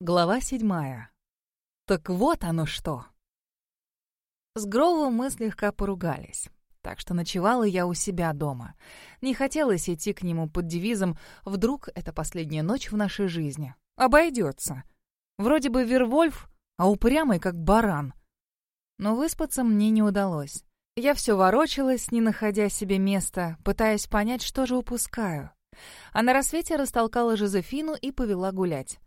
Глава седьмая. Так вот оно что. С Гроувом мы слегка поругались, так что ночевала я у себя дома. Не хотелось идти к нему под девизом «Вдруг это последняя ночь в нашей жизни». Обойдется. Вроде бы Вервольф, а упрямый как баран. Но выспаться мне не удалось. Я все ворочалась, не находя себе места, пытаясь понять, что же упускаю. А на рассвете растолкала Жозефину и повела гулять.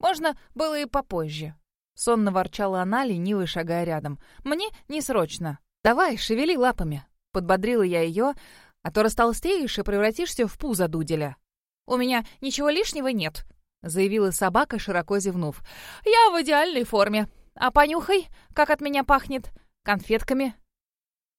Можно было и попозже. Сонно ворчала она, лениво шагая рядом. «Мне не срочно. Давай, шевели лапами». Подбодрила я ее, а то растолстеешь и превратишься в пузо дуделя. «У меня ничего лишнего нет», — заявила собака, широко зевнув. «Я в идеальной форме. А понюхай, как от меня пахнет. Конфетками».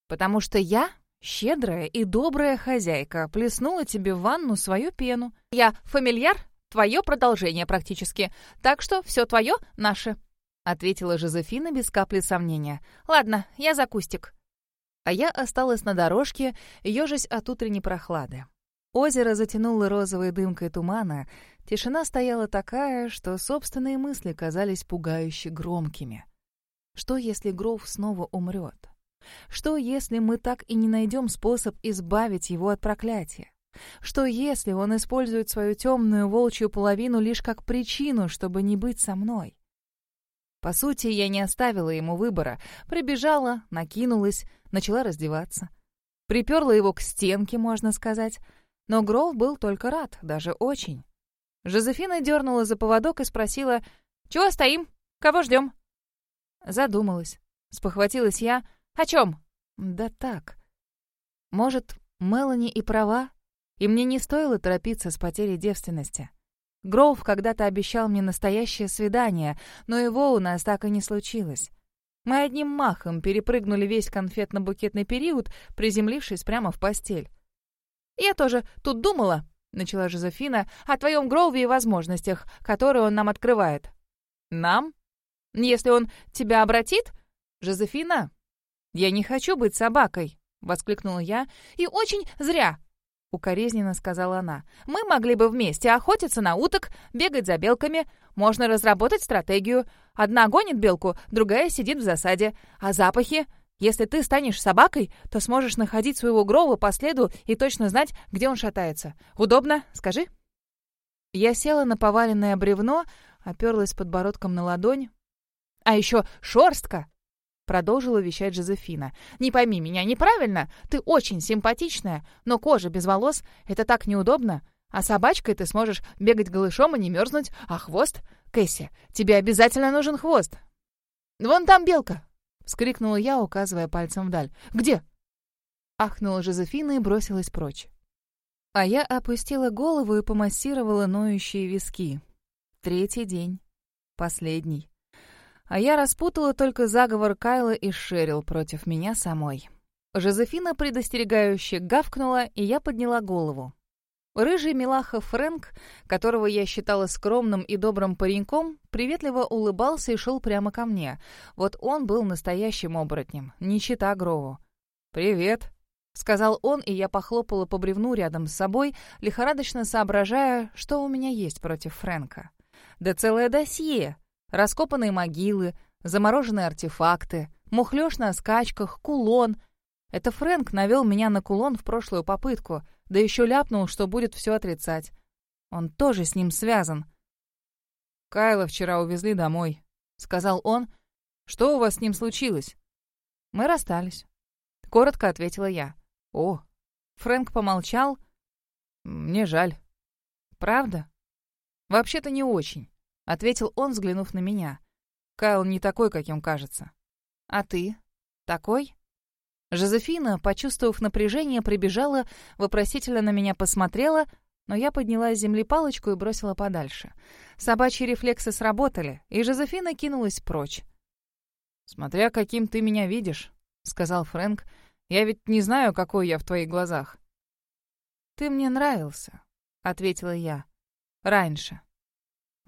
«Потому что я щедрая и добрая хозяйка плеснула тебе в ванну свою пену. Я фамильяр Твое продолжение практически. Так что все твое — наше», — ответила Жозефина без капли сомнения. «Ладно, я за кустик». А я осталась на дорожке, ежась от утренней прохлады. Озеро затянуло розовой дымкой тумана, тишина стояла такая, что собственные мысли казались пугающе громкими. Что, если Гров снова умрет? Что, если мы так и не найдем способ избавить его от проклятия? Что если он использует свою темную волчью половину лишь как причину, чтобы не быть со мной? По сути, я не оставила ему выбора. Прибежала, накинулась, начала раздеваться. Приперла его к стенке, можно сказать. Но Гров был только рад, даже очень. Жозефина дернула за поводок и спросила, «Чего стоим? Кого ждем?» Задумалась. Спохватилась я. «О чем?» «Да так. Может, Мелани и права?» И мне не стоило торопиться с потерей девственности. Гроув когда-то обещал мне настоящее свидание, но его у нас так и не случилось. Мы одним махом перепрыгнули весь конфетно-букетный период, приземлившись прямо в постель. «Я тоже тут думала», — начала Жозефина, «о твоем Гроуве и возможностях, которые он нам открывает». «Нам? Если он тебя обратит?» «Жозефина, я не хочу быть собакой», — воскликнула я, «и очень зря», — укоризненно сказала она. «Мы могли бы вместе охотиться на уток, бегать за белками. Можно разработать стратегию. Одна гонит белку, другая сидит в засаде. А запахи? Если ты станешь собакой, то сможешь находить своего Грова по следу и точно знать, где он шатается. Удобно? Скажи». Я села на поваленное бревно, оперлась подбородком на ладонь. «А еще шорстка!» Продолжила вещать Жозефина. «Не пойми меня неправильно, ты очень симпатичная, но кожа без волос — это так неудобно. А собачкой ты сможешь бегать голышом и не мерзнуть, а хвост? Кэсси, тебе обязательно нужен хвост!» «Вон там белка!» — вскрикнула я, указывая пальцем вдаль. «Где?» Ахнула Жозефина и бросилась прочь. А я опустила голову и помассировала ноющие виски. Третий день. Последний. А я распутала только заговор Кайла и Шерил против меня самой. Жозефина предостерегающе гавкнула, и я подняла голову. Рыжий милаха Фрэнк, которого я считала скромным и добрым пареньком, приветливо улыбался и шел прямо ко мне. Вот он был настоящим оборотнем, не чита Грову. «Привет», — сказал он, и я похлопала по бревну рядом с собой, лихорадочно соображая, что у меня есть против Фрэнка. «Да целое досье!» Раскопанные могилы, замороженные артефакты, мухлёж на скачках, кулон. Это Фрэнк навел меня на кулон в прошлую попытку, да еще ляпнул, что будет все отрицать. Он тоже с ним связан. «Кайла вчера увезли домой», — сказал он. «Что у вас с ним случилось?» «Мы расстались», — коротко ответила я. «О!» Фрэнк помолчал. «Мне жаль». «Правда?» «Вообще-то не очень. — ответил он, взглянув на меня. «Кайл не такой, каким кажется». «А ты? Такой?» Жозефина, почувствовав напряжение, прибежала, вопросительно на меня посмотрела, но я подняла с земли палочку и бросила подальше. Собачьи рефлексы сработали, и Жозефина кинулась прочь. «Смотря каким ты меня видишь», — сказал Фрэнк, — «я ведь не знаю, какой я в твоих глазах». «Ты мне нравился», — ответила я. «Раньше».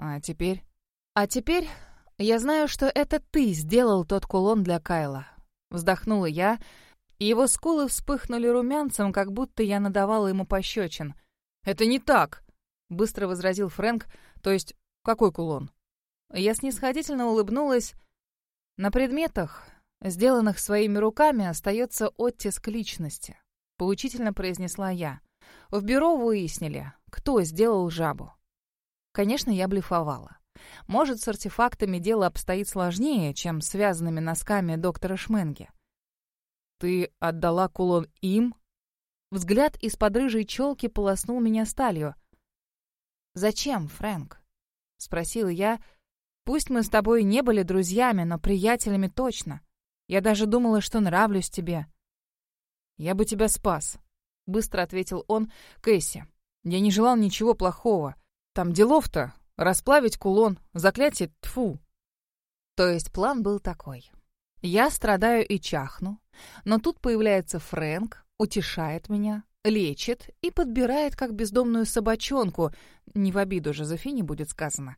А теперь? А теперь я знаю, что это ты сделал тот кулон для Кайла. Вздохнула я, его скулы вспыхнули румянцем, как будто я надавала ему пощечин. «Это не так!» — быстро возразил Фрэнк. «То есть, какой кулон?» Я снисходительно улыбнулась. На предметах, сделанных своими руками, остается оттиск личности. Поучительно произнесла я. В бюро выяснили, кто сделал жабу. Конечно, я блефовала. Может, с артефактами дело обстоит сложнее, чем связанными носками доктора Шменге. «Ты отдала кулон им?» Взгляд из-под рыжей челки полоснул меня сталью. «Зачем, Фрэнк?» — спросила я. «Пусть мы с тобой не были друзьями, но приятелями точно. Я даже думала, что нравлюсь тебе». «Я бы тебя спас», — быстро ответил он Кэсси. «Я не желал ничего плохого. Там делов-то расплавить кулон, заклятие тфу. То есть план был такой. Я страдаю и чахну, но тут появляется Фрэнк, утешает меня, лечит и подбирает как бездомную собачонку. Не в обиду Жозефине будет сказано.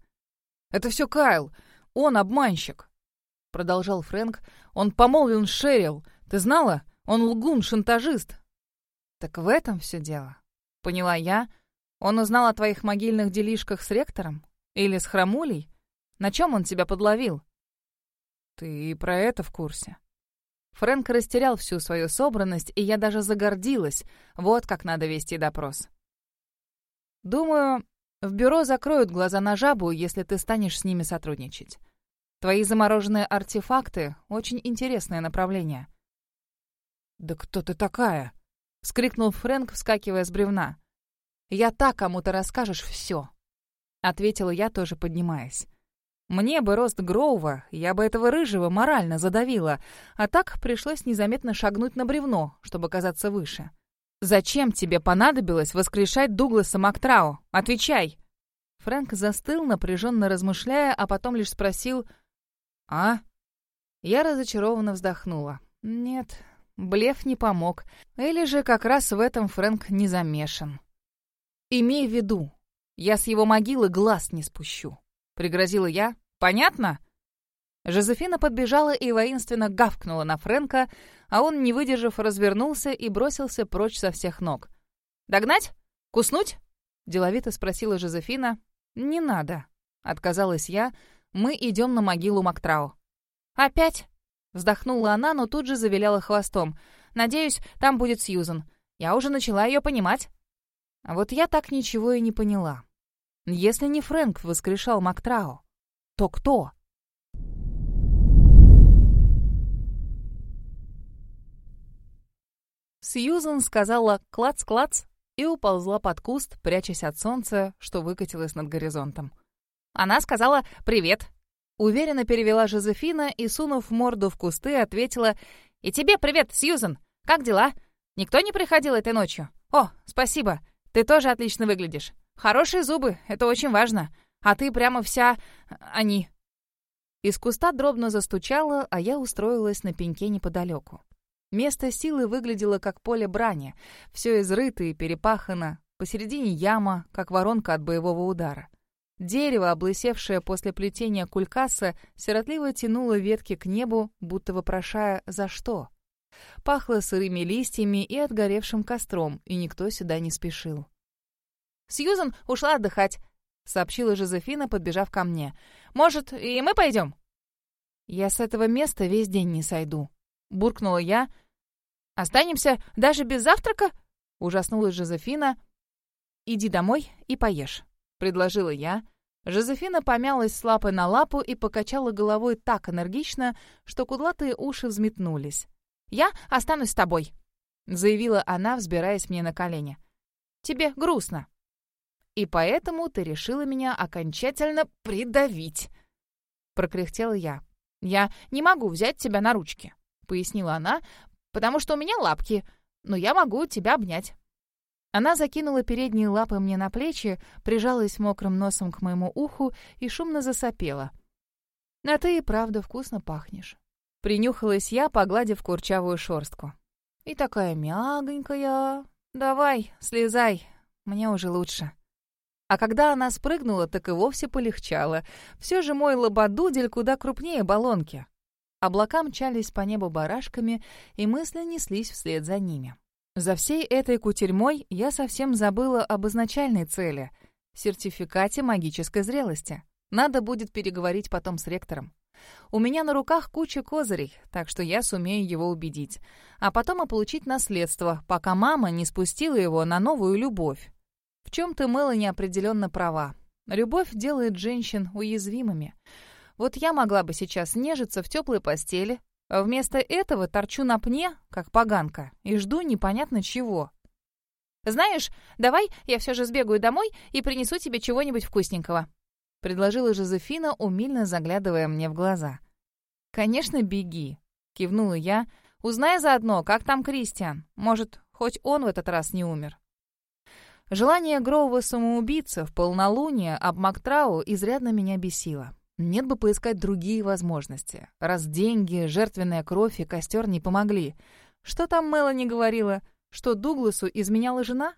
«Это все Кайл, он обманщик», — продолжал Фрэнк. «Он помолвлен Шерил. Ты знала? Он лгун, шантажист». «Так в этом все дело», — поняла я, — он узнал о твоих могильных делишках с ректором? Или с храмулей? На чем он тебя подловил? Ты и про это в курсе. Фрэнк растерял всю свою собранность, и я даже загордилась. Вот как надо вести допрос. Думаю, в бюро закроют глаза на жабу, если ты станешь с ними сотрудничать. Твои замороженные артефакты — очень интересное направление. «Да кто ты такая?» — вскрикнул Фрэнк, вскакивая с бревна. Я так кому-то расскажешь все», — ответила я, тоже поднимаясь. «Мне бы рост Гроува, я бы этого рыжего морально задавила, а так пришлось незаметно шагнуть на бревно, чтобы казаться выше. Зачем тебе понадобилось воскрешать Дугласа Мактрау? Отвечай!» Фрэнк застыл, напряженно размышляя, а потом лишь спросил «А?» Я разочарованно вздохнула. «Нет, блеф не помог. Или же как раз в этом Фрэнк не замешан». «Имей в виду, я с его могилы глаз не спущу», — пригрозила я. «Понятно?» Жозефина подбежала и воинственно гавкнула на Фрэнка, а он, не выдержав, развернулся и бросился прочь со всех ног. «Догнать? Куснуть?» — деловито спросила Жозефина. «Не надо», — отказалась я. «Мы идем на могилу Мактрау». «Опять?» — вздохнула она, но тут же завиляла хвостом. «Надеюсь, там будет Сьюзан. Я уже начала ее понимать». А вот я так ничего и не поняла. Если не Фрэнк воскрешал Мактрау, то кто? Сьюзан сказала «клац-клац» и уползла под куст, прячась от солнца, что выкатилось над горизонтом. Она сказала «привет». Уверенно перевела Жозефина и, сунув морду в кусты, ответила «И тебе привет, Сьюзан! Как дела? Никто не приходил этой ночью? О, спасибо! Ты тоже отлично выглядишь. Хорошие зубы, это очень важно. А ты прямо вся... они». Из куста дробно застучало, а я устроилась на пеньке неподалеку. Место силы выглядело как поле брани. Все изрыто и перепахано. Посередине яма, как воронка от боевого удара. Дерево, облысевшее после плетения кулькаса, сиротливо тянуло ветки к небу, будто вопрошая «за что?». Пахло сырыми листьями и отгоревшим костром, и никто сюда не спешил. «Сьюзан ушла отдыхать», — сообщила Жозефина, подбежав ко мне. «Может, и мы пойдем?» «Я с этого места весь день не сойду», — буркнула я. «Останемся даже без завтрака?» — ужаснулась Жозефина. «Иди домой и поешь», — предложила я. Жозефина помялась с лапы на лапу и покачала головой так энергично, что кудлатые уши взметнулись. «Я останусь с тобой», — заявила она, взбираясь мне на колени. «Тебе грустно». «И поэтому ты решила меня окончательно придавить», — прокряхтела я. «Я не могу взять тебя на ручки», — пояснила она, «потому что у меня лапки, но я могу тебя обнять». Она закинула передние лапы мне на плечи, прижалась мокрым носом к моему уху и шумно засопела. «А ты и правда вкусно пахнешь». Принюхалась я, погладив курчавую шорстку. И такая мягонькая. Давай, слезай, мне уже лучше. А когда она спрыгнула, так и вовсе полегчало. Все же мой лободудель куда крупнее баллонки. Облака мчались по небу барашками, и мысли неслись вслед за ними. За всей этой кутерьмой я совсем забыла об изначальной цели — сертификате магической зрелости. Надо будет переговорить потом с ректором. У меня на руках куча козырей, так что я сумею его убедить. А потом и получить наследство, пока мама не спустила его на новую любовь. В чем-то Мелани определенно права. Любовь делает женщин уязвимыми. Вот я могла бы сейчас нежиться в теплой постели, а вместо этого торчу на пне, как поганка, и жду непонятно чего. «Знаешь, давай я все же сбегаю домой и принесу тебе чего-нибудь вкусненького», предложила Жозефина, умильно заглядывая мне в глаза. «Конечно, беги», — кивнула я, узнай заодно, как там Кристиан. Может, хоть он в этот раз не умер. Желание Гроува самоубийцы в полнолуние об Мактрау изрядно меня бесило. Нет бы поискать другие возможности. Раз деньги, жертвенная кровь и костер не помогли. Что там Мелани говорила? Что Дугласу изменяла жена?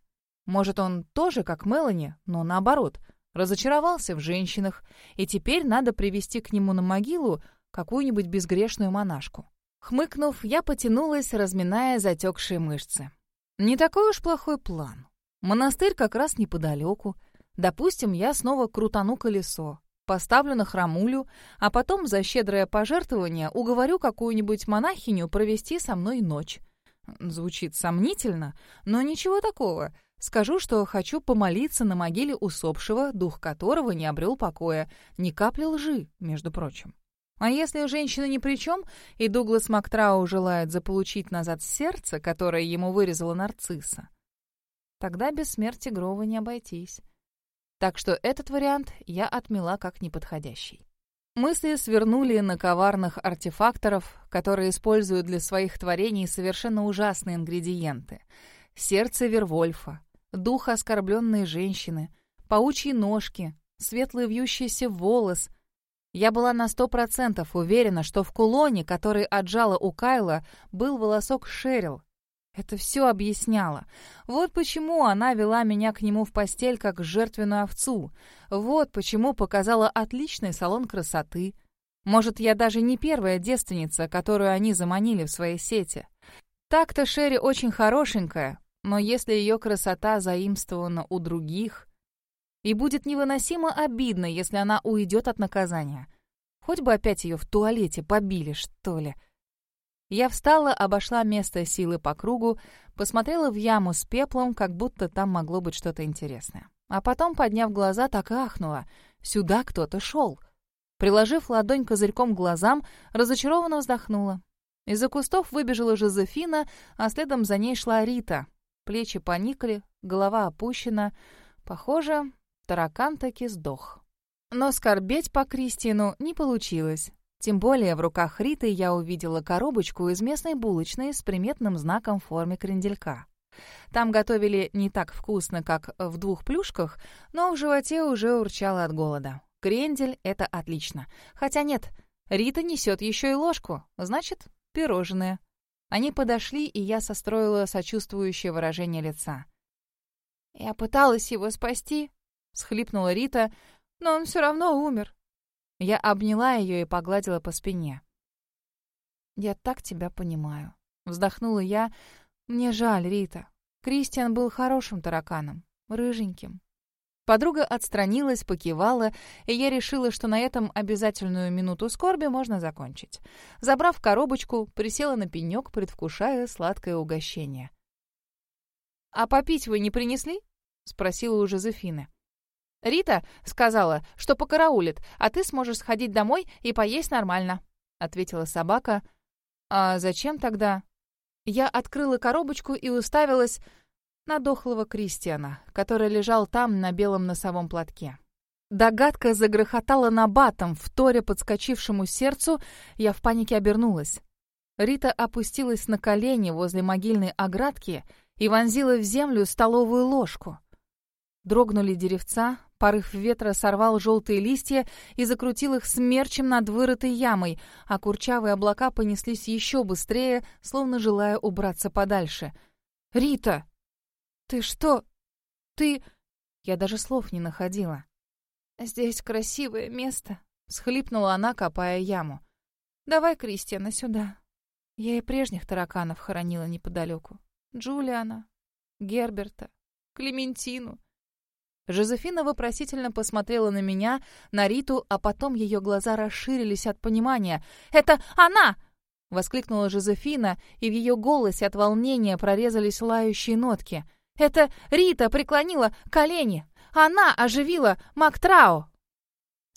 Может, он тоже, как Мелани, но наоборот, разочаровался в женщинах, и теперь надо привести к нему на могилу какую-нибудь безгрешную монашку. Хмыкнув, я потянулась, разминая затекшие мышцы. Не такой уж плохой план. Монастырь как раз неподалеку. Допустим, я снова крутану колесо, поставлю на храмулю, а потом за щедрое пожертвование уговорю какую-нибудь монахиню провести со мной ночь. Звучит сомнительно, но ничего такого. Скажу, что хочу помолиться на могиле усопшего, дух которого не обрел покоя. Ни капли лжи, между прочим. А если женщина ни при чем, и Дуглас Мактрау желает заполучить назад сердце, которое ему вырезала нарцисса, Тогда без смерти Грова не обойтись. Так что этот вариант я отмела как неподходящий. Мысли свернули на коварных артефакторов, которые используют для своих творений совершенно ужасные ингредиенты. Сердце Вервольфа, дух оскорбленной женщины, паучьи ножки, светлый вьющийся волос. Я была на сто процентов уверена, что в кулоне, который отжала у Кайла, был волосок Шерил, это все объясняло. Вот почему она вела меня к нему в постель, как жертвенную овцу. Вот почему показала отличный салон красоты. Может, я даже не первая девственница, которую они заманили в своей сети. Так-то Шерри очень хорошенькая, но если ее красота заимствована у других... И будет невыносимо обидно, если она уйдет от наказания. Хоть бы опять ее в туалете побили, что ли. Я встала, обошла место силы по кругу, посмотрела в яму с пеплом, как будто там могло быть что-то интересное. А потом, подняв глаза, так ахнула. Сюда кто-то шел. Приложив ладонь козырьком к глазам, разочарованно вздохнула. Из-за кустов выбежала Жозефина, а следом за ней шла Рита. Плечи поникли, голова опущена. Похоже, таракан таки сдох. Но скорбеть по Кристину не получилось. Тем более в руках Риты я увидела коробочку из местной булочной с приметным знаком в форме кренделька. Там готовили не так вкусно, как в двух плюшках, но в животе уже урчало от голода. Крендель — это отлично. Хотя нет, Рита несет еще и ложку, значит, пирожное. Они подошли, и я состроила сочувствующее выражение лица. «Я пыталась его спасти», — схлипнула Рита, — «но он все равно умер. Я обняла ее и погладила по спине. «Я так тебя понимаю», — вздохнула я. «Мне жаль, Рита. Кристиан был хорошим тараканом, рыженьким». Подруга отстранилась, покивала, и я решила, что на этом обязательную минуту скорби можно закончить. Забрав коробочку, присела на пенек, предвкушая сладкое угощение. «А попить вы не принесли?» — спросила у Жозефины. «Рита сказала, что покараулит, а ты сможешь сходить домой и поесть нормально», — ответила собака. «А зачем тогда?» Я открыла коробочку и уставилась на дохлого Кристиана, который лежал там на белом носовом платке. Догадка загрохотала на батом, в торе подскочившему сердцу, я в панике обернулась. Рита опустилась на колени возле могильной оградки и вонзила в землю столовую ложку. Дрогнули деревца, Порыв ветра сорвал желтые листья и закрутил их смерчем над вырытой ямой, а курчавые облака понеслись еще быстрее, словно желая убраться подальше. «Рита! Ты что? Ты...» Я даже слов не находила. «Здесь красивое место», — схлипнула она, копая яму. «Давай, Кристиана, сюда». Я и прежних тараканов хоронила неподалеку. Джулиана, Герберта, Клементину. Жозефина вопросительно посмотрела на меня, на Риту, а потом ее глаза расширились от понимания. «Это она!» — воскликнула Жозефина, и в ее голосе от волнения прорезались лающие нотки. «Это Рита преклонила колени! Она оживила Мактрау!»